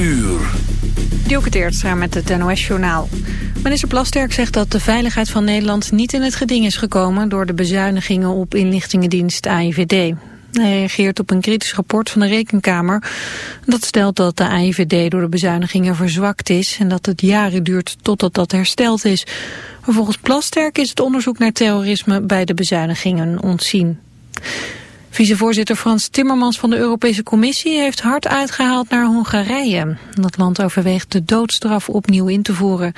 uur. Dielke Teertstra met het NOS-journaal. Minister Plasterk zegt dat de veiligheid van Nederland niet in het geding is gekomen... door de bezuinigingen op inlichtingendienst AIVD. Hij reageert op een kritisch rapport van de Rekenkamer. Dat stelt dat de AIVD door de bezuinigingen verzwakt is... en dat het jaren duurt totdat dat hersteld is. Volgens Plasterk is het onderzoek naar terrorisme bij de bezuinigingen ontzien. Vicevoorzitter Frans Timmermans van de Europese Commissie heeft hard uitgehaald naar Hongarije. Dat land overweegt de doodstraf opnieuw in te voeren.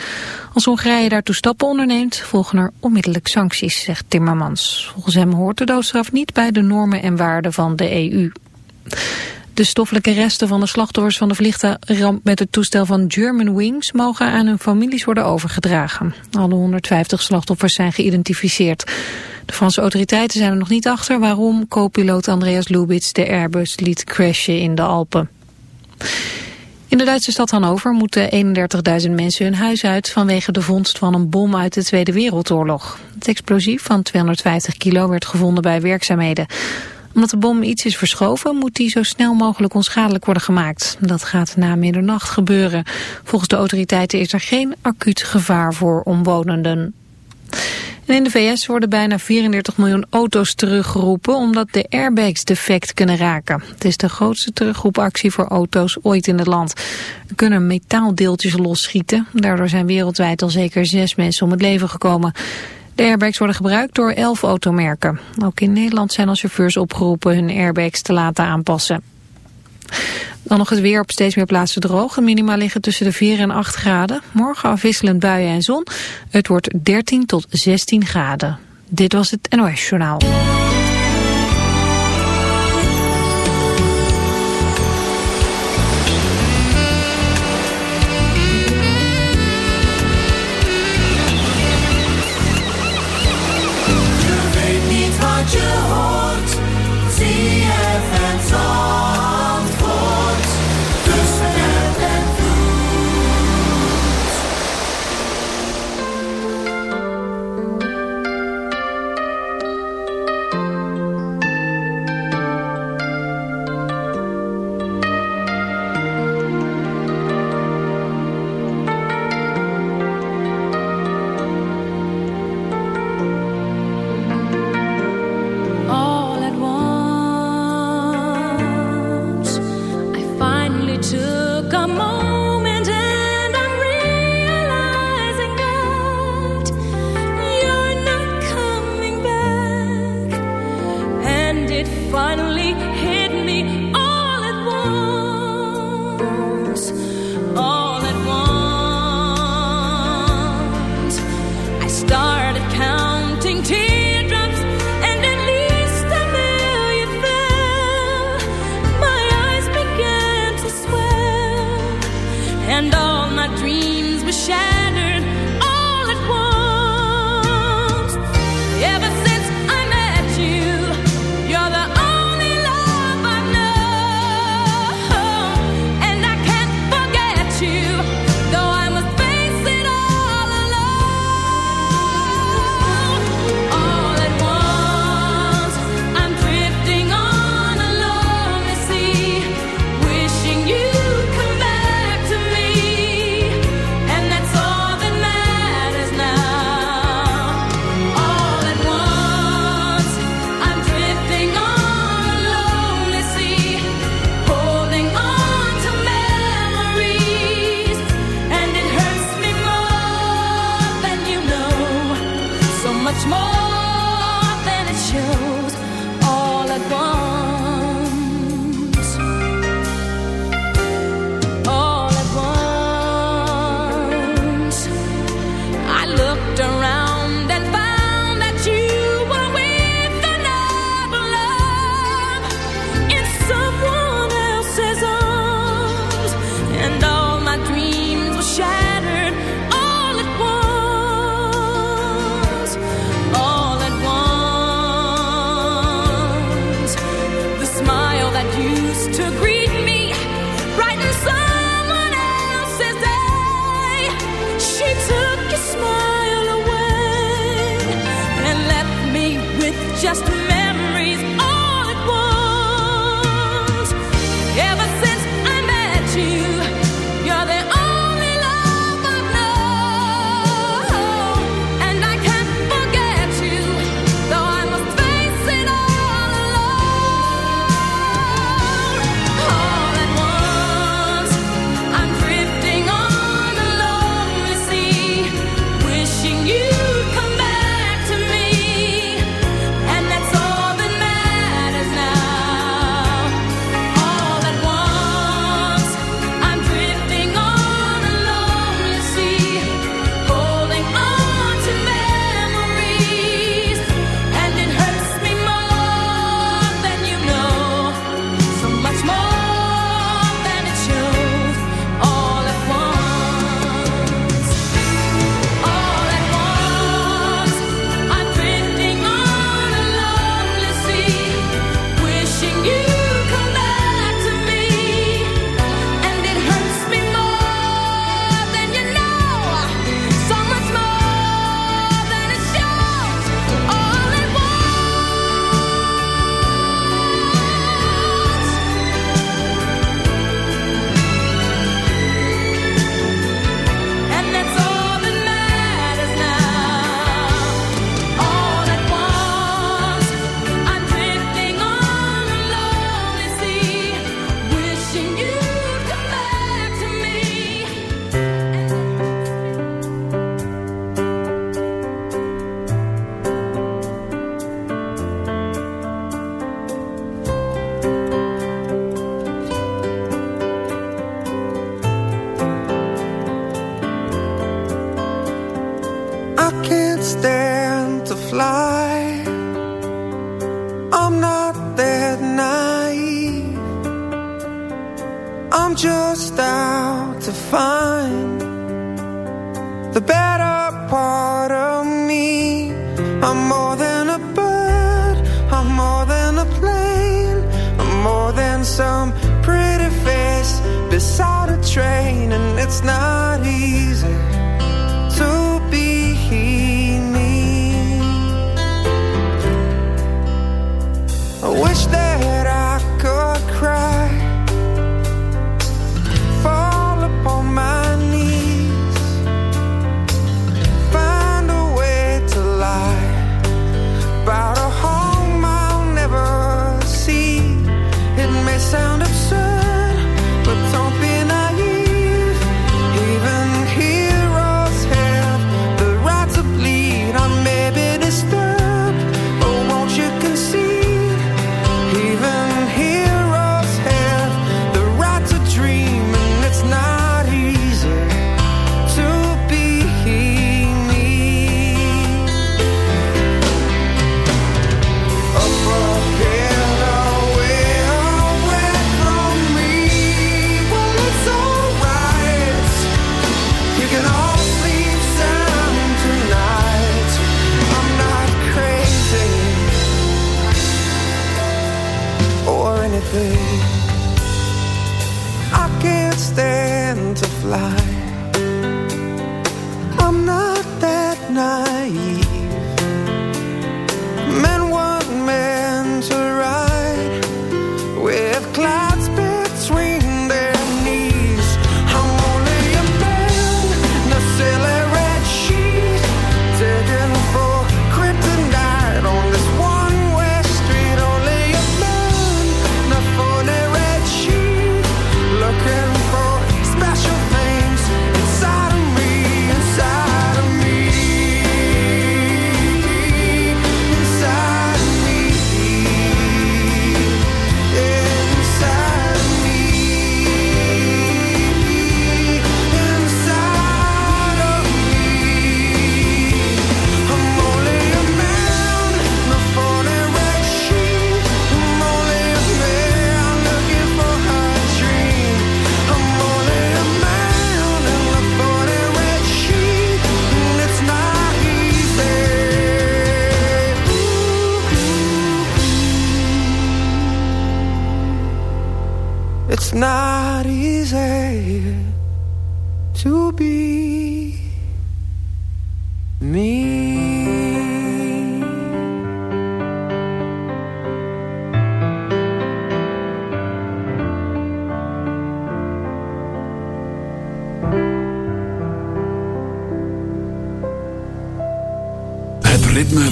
Als Hongarije daartoe stappen onderneemt, volgen er onmiddellijk sancties, zegt Timmermans. Volgens hem hoort de doodstraf niet bij de normen en waarden van de EU. De stoffelijke resten van de slachtoffers van de vliegtuigramp met het toestel van Germanwings mogen aan hun families worden overgedragen. Alle 150 slachtoffers zijn geïdentificeerd. De Franse autoriteiten zijn er nog niet achter waarom co-piloot Andreas Lubitz de Airbus liet crashen in de Alpen. In de Duitse stad Hannover moeten 31.000 mensen hun huis uit vanwege de vondst van een bom uit de Tweede Wereldoorlog. Het explosief van 250 kilo werd gevonden bij werkzaamheden omdat de bom iets is verschoven, moet die zo snel mogelijk onschadelijk worden gemaakt. Dat gaat na middernacht gebeuren. Volgens de autoriteiten is er geen acuut gevaar voor omwonenden. En in de VS worden bijna 34 miljoen auto's teruggeroepen omdat de airbags defect kunnen raken. Het is de grootste terugroepactie voor auto's ooit in het land. Er kunnen metaaldeeltjes losschieten. Daardoor zijn wereldwijd al zeker zes mensen om het leven gekomen. De airbags worden gebruikt door elf automerken. Ook in Nederland zijn al chauffeurs opgeroepen hun airbags te laten aanpassen. Dan nog het weer op steeds meer plaatsen droog. De minima liggen tussen de 4 en 8 graden. Morgen afwisselend buien en zon. Het wordt 13 tot 16 graden. Dit was het NOS Journaal.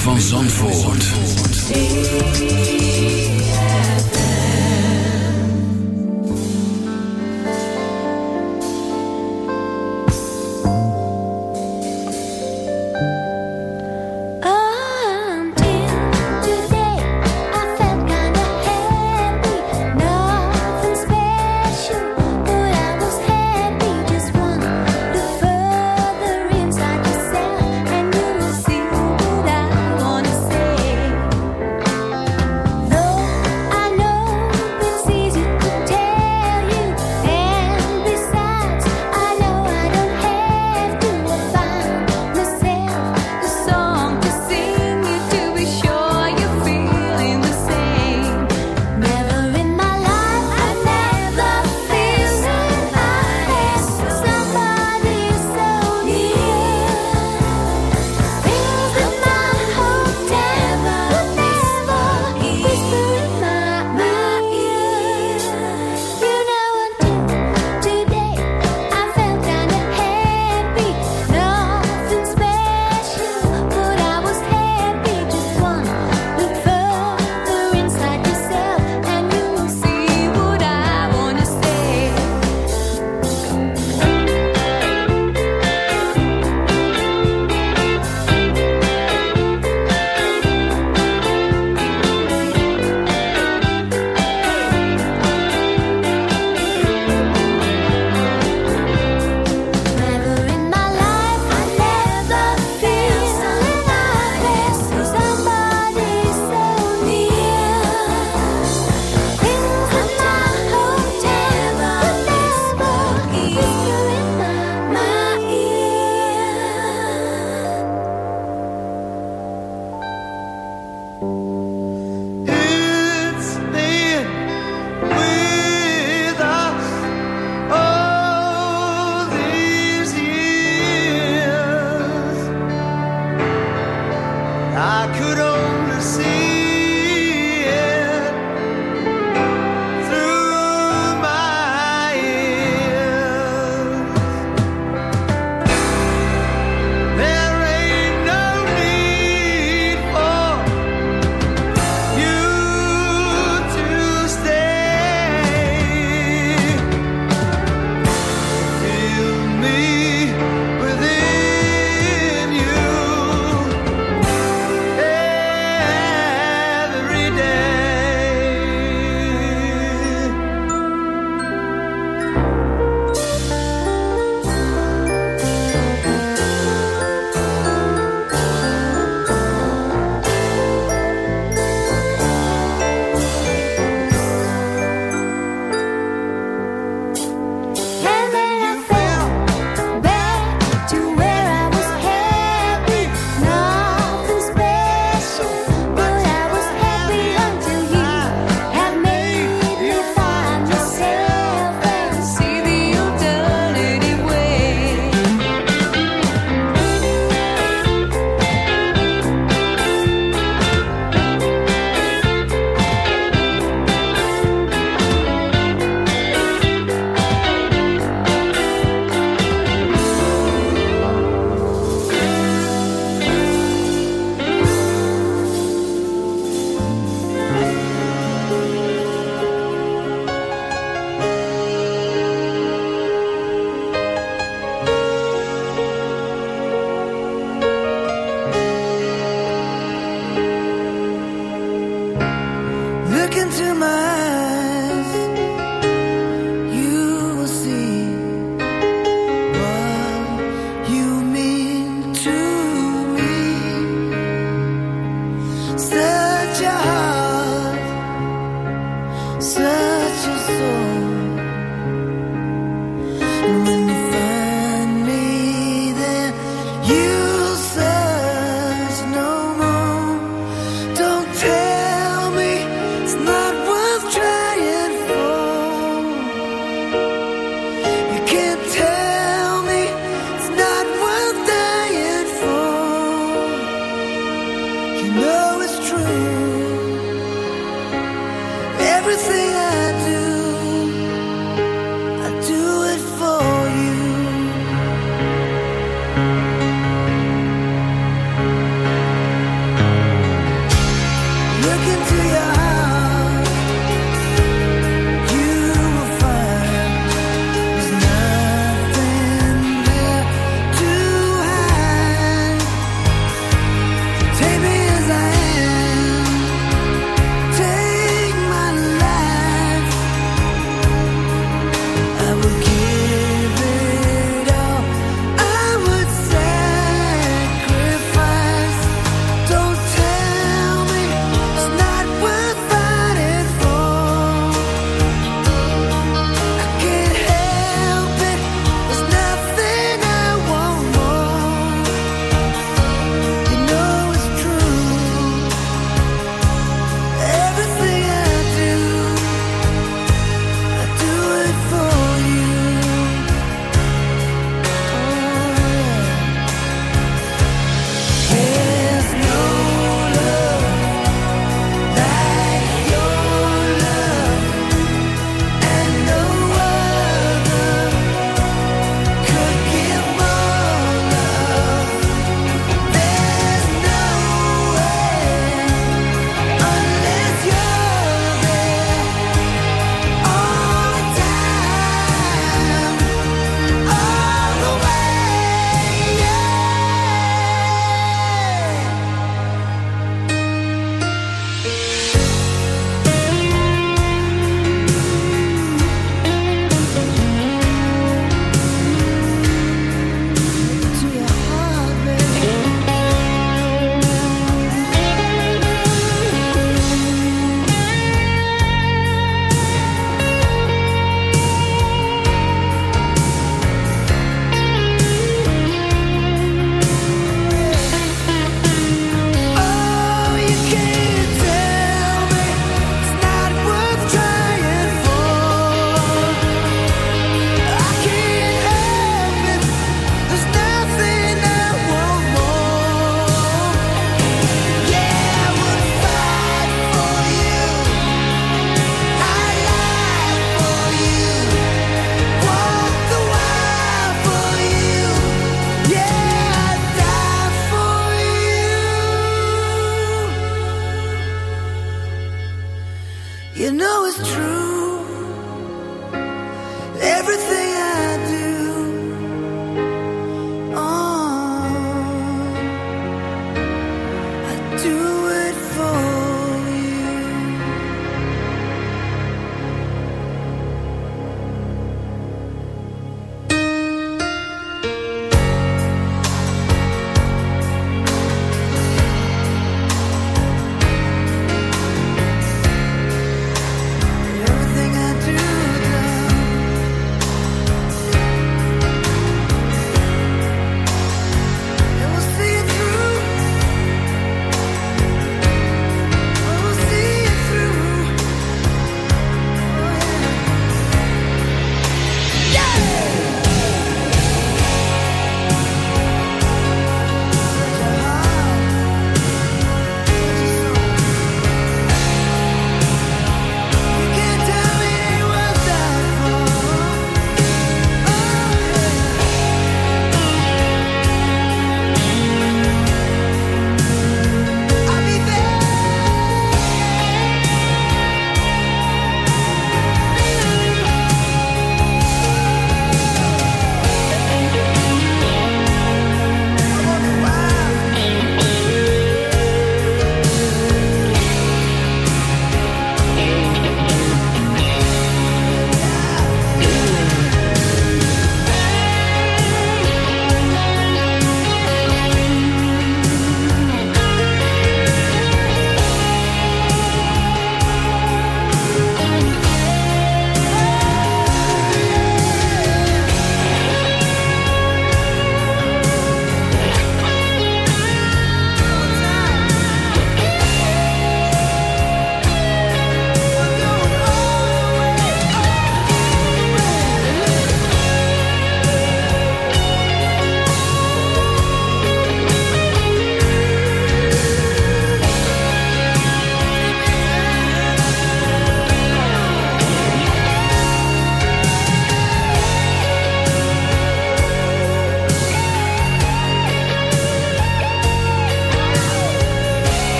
van Zandvoort.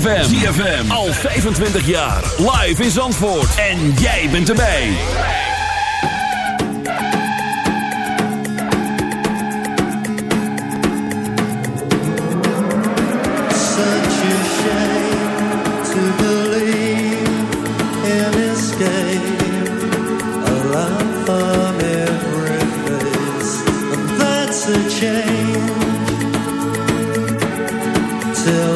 ZFM. ZFM. Al 25 jaar. Live in Zandvoort. En jij bent erbij. Such a shame to believe in escape. from every face. And that's a change. Till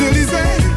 Champs-Élysées.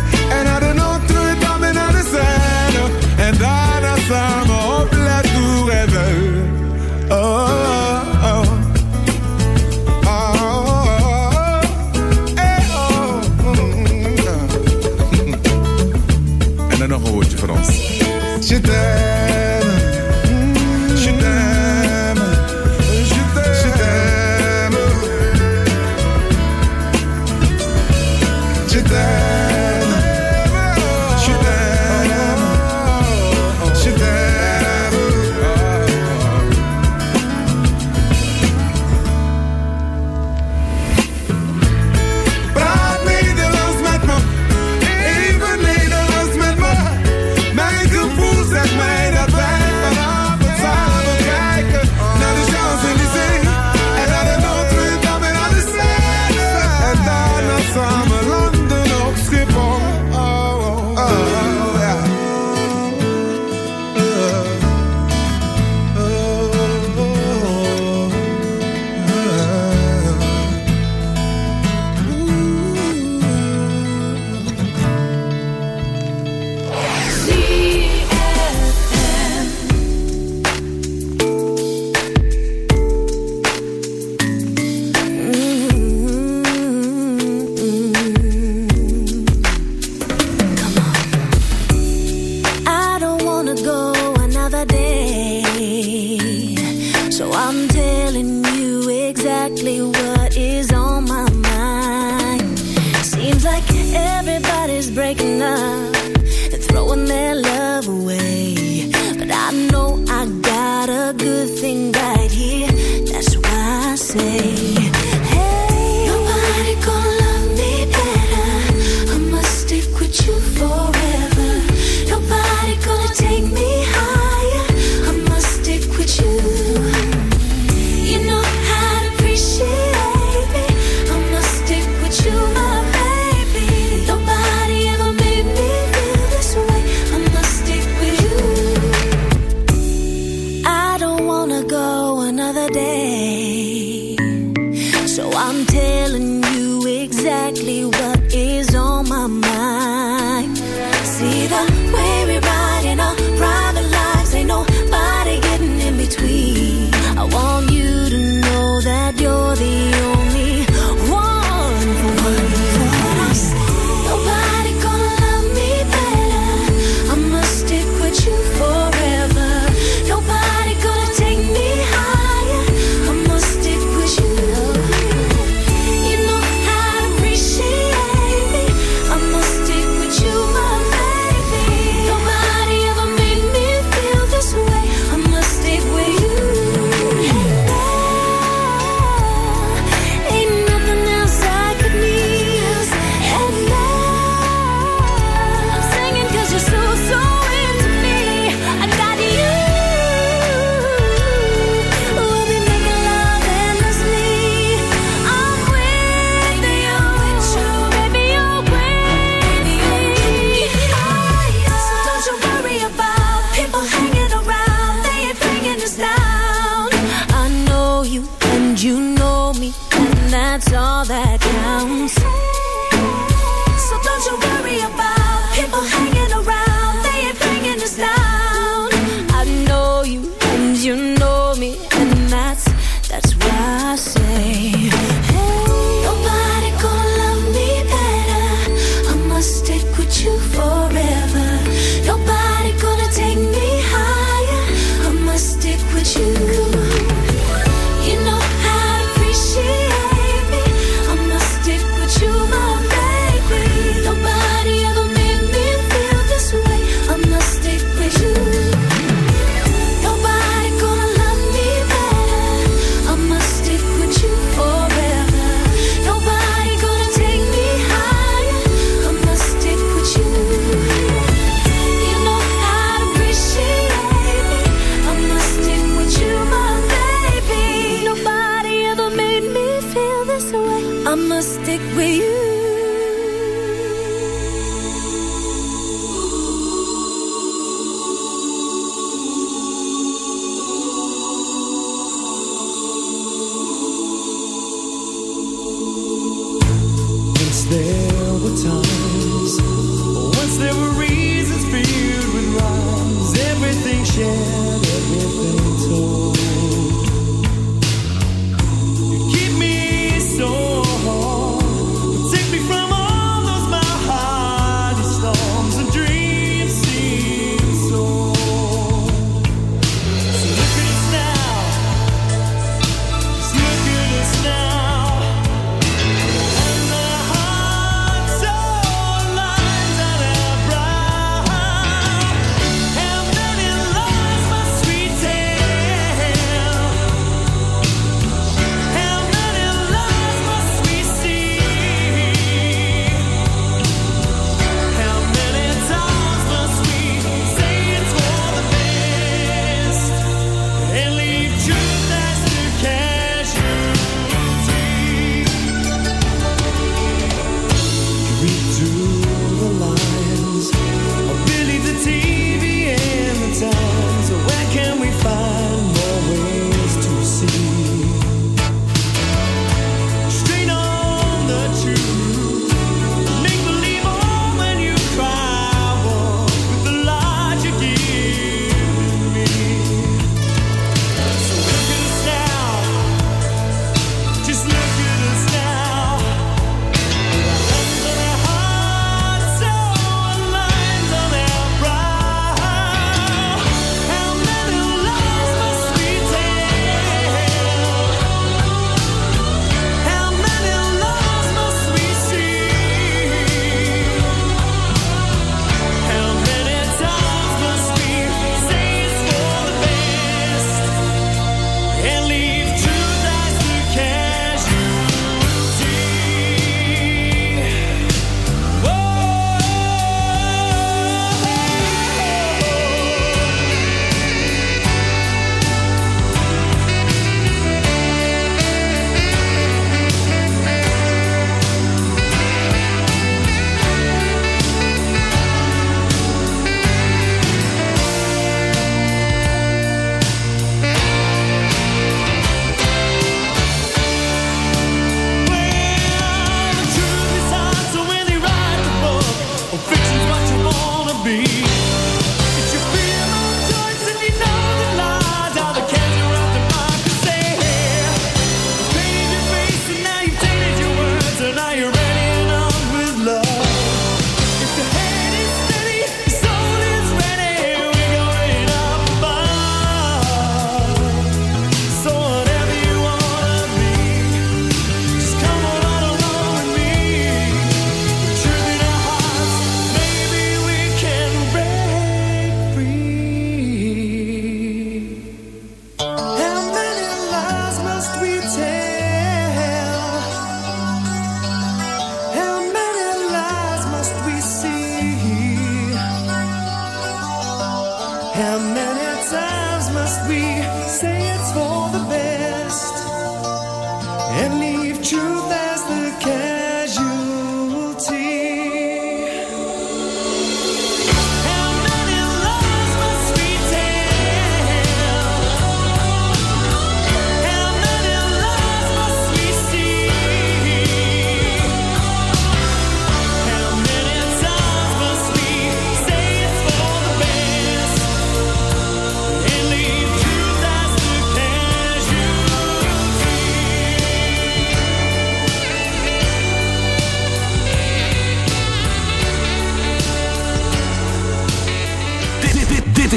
time.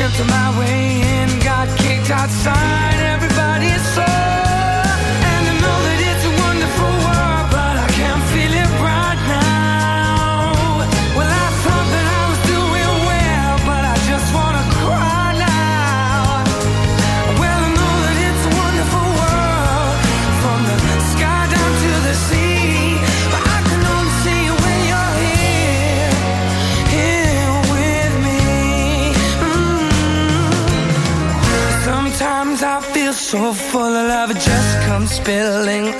pimped my way in, got kicked outside, everybody's so full of love just comes spilling